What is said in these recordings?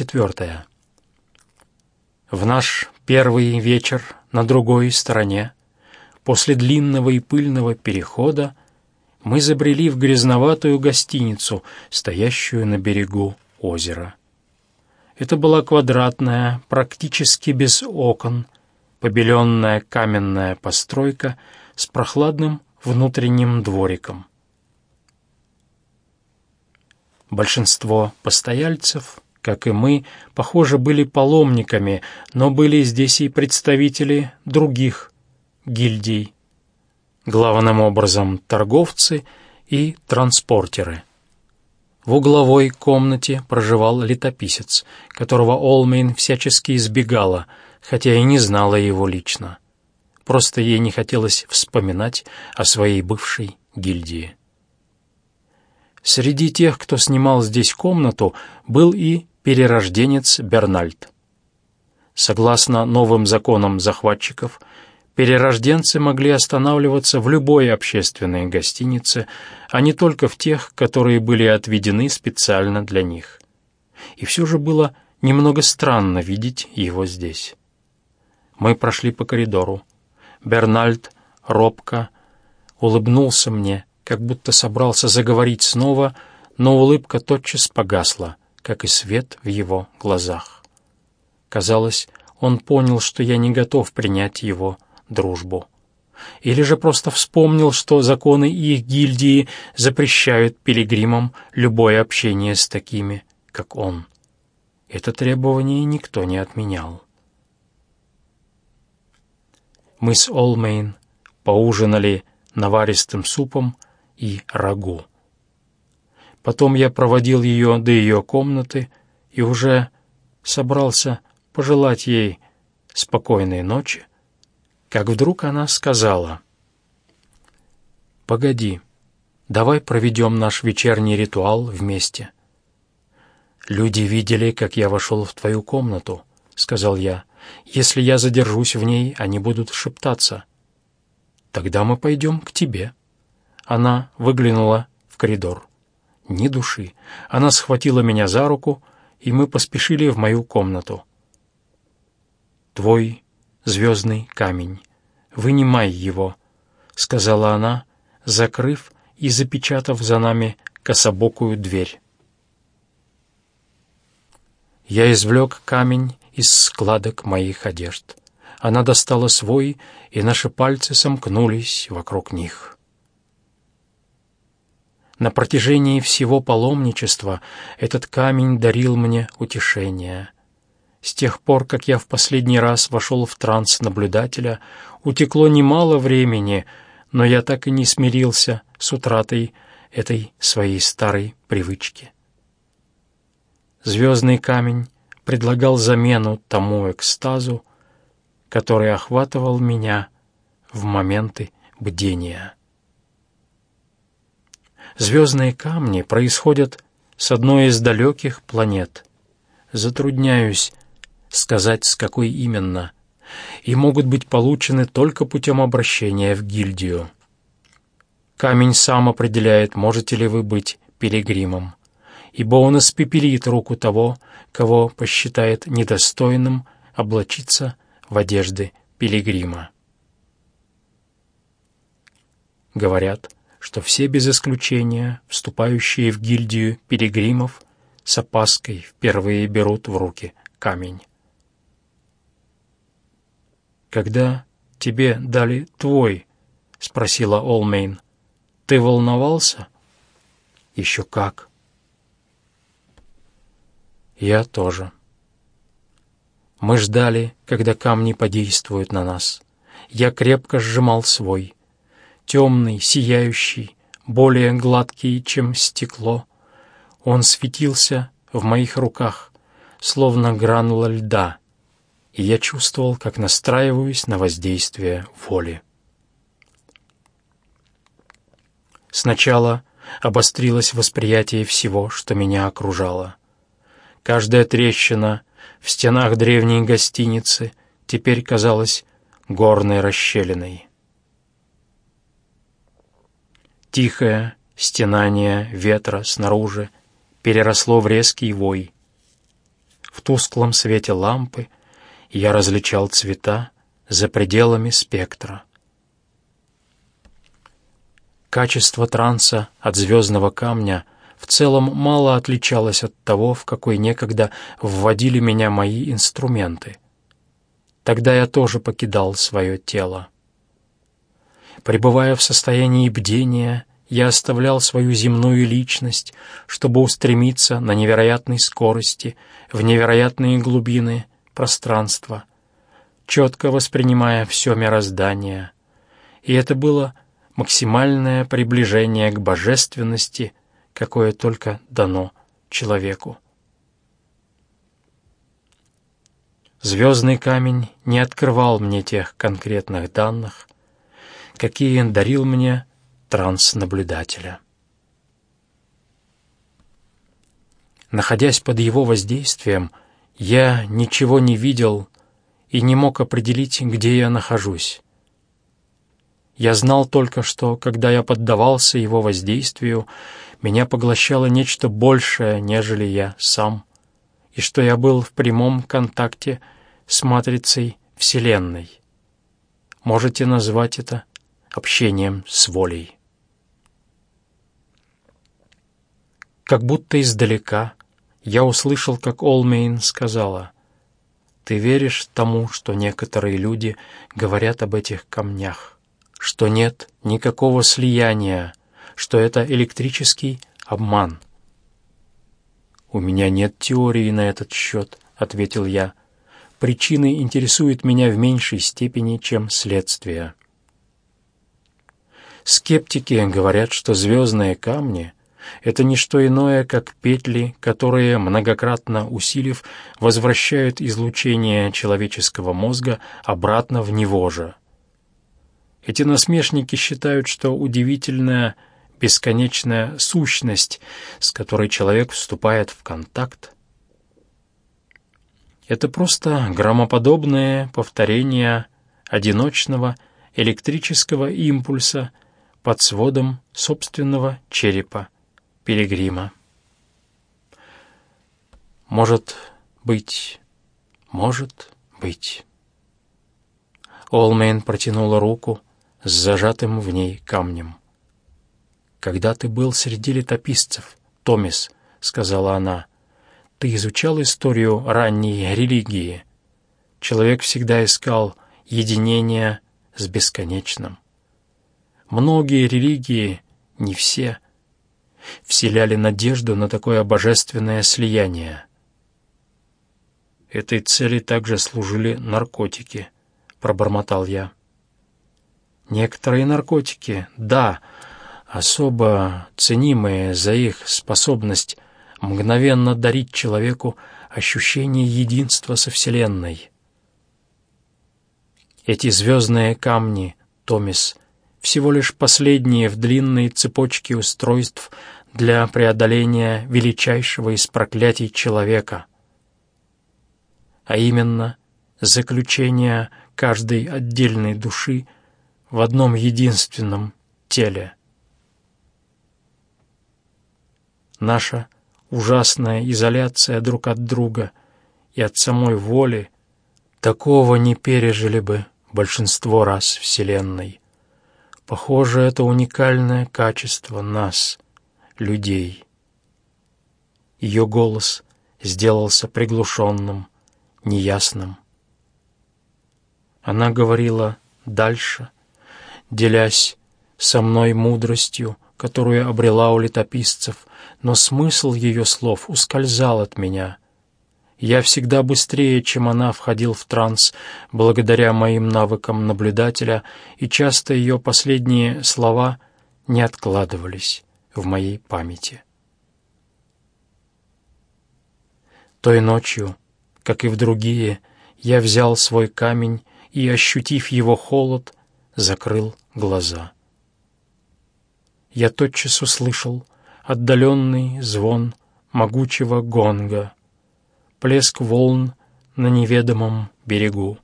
четвертая. В наш первый вечер на другой стороне, после длинного и пыльного перехода, мы забрели в грязноватую гостиницу, стоящую на берегу озера. Это была квадратная, практически без окон, побеленная каменная постройка с прохладным внутренним двориком. Большинство постояльцев, как и мы, похоже, были паломниками, но были здесь и представители других гильдий, главным образом торговцы и транспортеры. В угловой комнате проживал летописец, которого Олмейн всячески избегала, хотя и не знала его лично. Просто ей не хотелось вспоминать о своей бывшей гильдии. Среди тех, кто снимал здесь комнату, был и перерожденец Бернальд. Согласно новым законам захватчиков, перерожденцы могли останавливаться в любой общественной гостинице, а не только в тех, которые были отведены специально для них. И все же было немного странно видеть его здесь. Мы прошли по коридору. Бернальд робко улыбнулся мне — как будто собрался заговорить снова, но улыбка тотчас погасла, как и свет в его глазах. Казалось, он понял, что я не готов принять его дружбу. Или же просто вспомнил, что законы их гильдии запрещают пилигримам любое общение с такими, как он. Это требование никто не отменял. Мы с Олмейн поужинали наваристым супом и рагу. Потом я проводил ее до ее комнаты и уже собрался пожелать ей спокойной ночи, как вдруг она сказала, «Погоди, давай проведем наш вечерний ритуал вместе». «Люди видели, как я вошел в твою комнату», — сказал я. «Если я задержусь в ней, они будут шептаться. Тогда мы пойдем к тебе». Она выглянула в коридор. Ни души. Она схватила меня за руку, и мы поспешили в мою комнату. «Твой звездный камень. Вынимай его», — сказала она, закрыв и запечатав за нами кособокую дверь. Я извлек камень из складок моих одежд. Она достала свой, и наши пальцы сомкнулись вокруг них. На протяжении всего паломничества этот камень дарил мне утешение. С тех пор, как я в последний раз вошел в транс наблюдателя, утекло немало времени, но я так и не смирился с утратой этой своей старой привычки. Звездный камень предлагал замену тому экстазу, который охватывал меня в моменты бдения. Звездные камни происходят с одной из далеких планет. Затрудняюсь сказать, с какой именно, и могут быть получены только путем обращения в гильдию. Камень сам определяет, можете ли вы быть пилигримом, ибо он испепелит руку того, кого посчитает недостойным облачиться в одежды пилигрима. Говорят, что все без исключения, вступающие в гильдию пилигримов, с опаской впервые берут в руки камень. «Когда тебе дали твой?» — спросила Олмейн. «Ты волновался?» «Еще как». «Я тоже». Мы ждали, когда камни подействуют на нас. Я крепко сжимал свой — темный, сияющий, более гладкий, чем стекло. Он светился в моих руках, словно гранула льда, и я чувствовал, как настраиваюсь на воздействие воли. Сначала обострилось восприятие всего, что меня окружало. Каждая трещина в стенах древней гостиницы теперь казалась горной расщелиной. Тихое стенание ветра снаружи переросло в резкий вой. в тусклом свете лампы я различал цвета за пределами спектра. Качество транса от звездного камня в целом мало отличалось от того, в какой некогда вводили меня мои инструменты. Тогда я тоже покидал свое тело. Пребывая в состоянии бдения, я оставлял свою земную личность, чтобы устремиться на невероятной скорости, в невероятные глубины пространства, четко воспринимая все мироздание. И это было максимальное приближение к божественности, какое только дано человеку. Звездный камень не открывал мне тех конкретных данных, какие дарил мне транс-наблюдателя. Находясь под его воздействием, я ничего не видел и не мог определить, где я нахожусь. Я знал только, что, когда я поддавался его воздействию, меня поглощало нечто большее, нежели я сам, и что я был в прямом контакте с матрицей Вселенной. Можете назвать это общением с волей. Как будто издалека я услышал, как Олмейн сказала, «Ты веришь тому, что некоторые люди говорят об этих камнях?» что нет никакого слияния, что это электрический обман. «У меня нет теории на этот счет», — ответил я. «Причины интересуют меня в меньшей степени, чем следствие». Скептики говорят, что звездные камни — это не что иное, как петли, которые, многократно усилив, возвращают излучение человеческого мозга обратно в него же. Эти насмешники считают, что удивительная бесконечная сущность, с которой человек вступает в контакт, это просто громоподобное повторение одиночного электрического импульса под сводом собственного черепа пилигрима. Может быть, может быть. Олмейн протянула руку, с зажатым в ней камнем. «Когда ты был среди летописцев, Томис», — сказала она, — «ты изучал историю ранней религии. Человек всегда искал единение с бесконечным. Многие религии, не все, вселяли надежду на такое божественное слияние. Этой цели также служили наркотики, пробормотал я. Некоторые наркотики, да, особо ценимые за их способность мгновенно дарить человеку ощущение единства со Вселенной. Эти звездные камни, Томис, всего лишь последние в длинной цепочке устройств для преодоления величайшего из проклятий человека, а именно заключение каждой отдельной души — в одном единственном теле. Наша ужасная изоляция друг от друга и от самой воли такого не пережили бы большинство раз Вселенной. Похоже, это уникальное качество нас, людей. Ее голос сделался приглушенным, неясным. Она говорила дальше — делясь со мной мудростью, которую обрела у летописцев, но смысл ее слов ускользал от меня. Я всегда быстрее, чем она, входил в транс, благодаря моим навыкам наблюдателя, и часто ее последние слова не откладывались в моей памяти. Той ночью, как и в другие, я взял свой камень и, ощутив его холод, закрыл глаза. Я тотчас услышал отдаленный звон могучего гонга, плеск волн на неведомом берегу,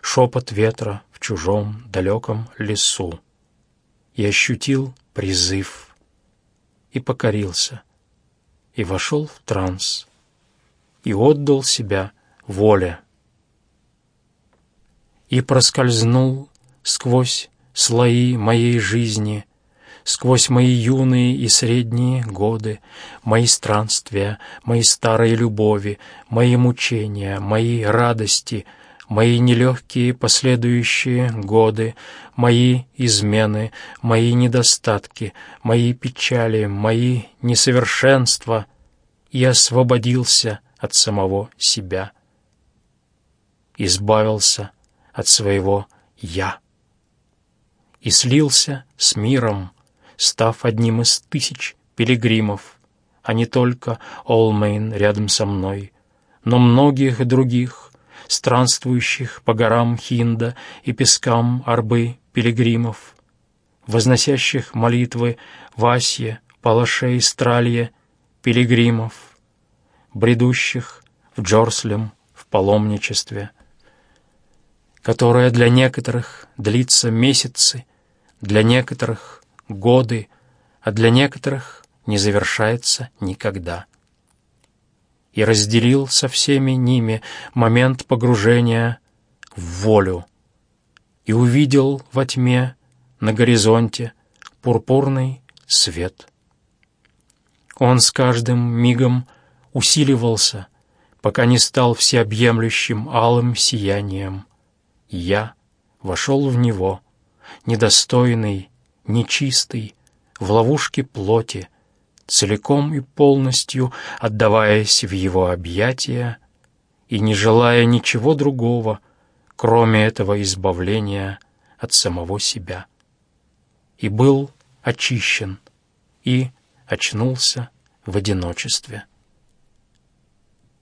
шепот ветра в чужом далеком лесу. Я ощутил призыв и покорился, и вошел в транс. и отдал себя воле. И проскользнул сквозь слои моей жизни, сквозь мои юные и средние годы, мои странствия, мои старые любови, мои мучения, мои радости, мои нелегкие последующие годы, мои измены, мои недостатки, мои печали, мои несовершенства, и освободился от самого себя, избавился от своего «я» и слился с миром, став одним из тысяч пилигримов, а не только Олмейн рядом со мной, но многих других, странствующих по горам Хинда и пескам Арбы пилигримов, возносящих молитвы Васье, Палаше и Стралье, пилигримов, бредущих в Джорслем в паломничестве, которое для некоторых длится месяцы, для некоторых годы, а для некоторых не завершается никогда. И разделил со всеми ними момент погружения в волю и увидел во тьме на горизонте пурпурный свет. Он с каждым мигом усиливался, пока не стал всеобъемлющим алым сиянием. Я вошел в него, недостойный нечистый, в ловушке плоти, целиком и полностью отдаваясь в его объятия и не желая ничего другого, кроме этого избавления от самого себя. И был очищен, и очнулся в одиночестве.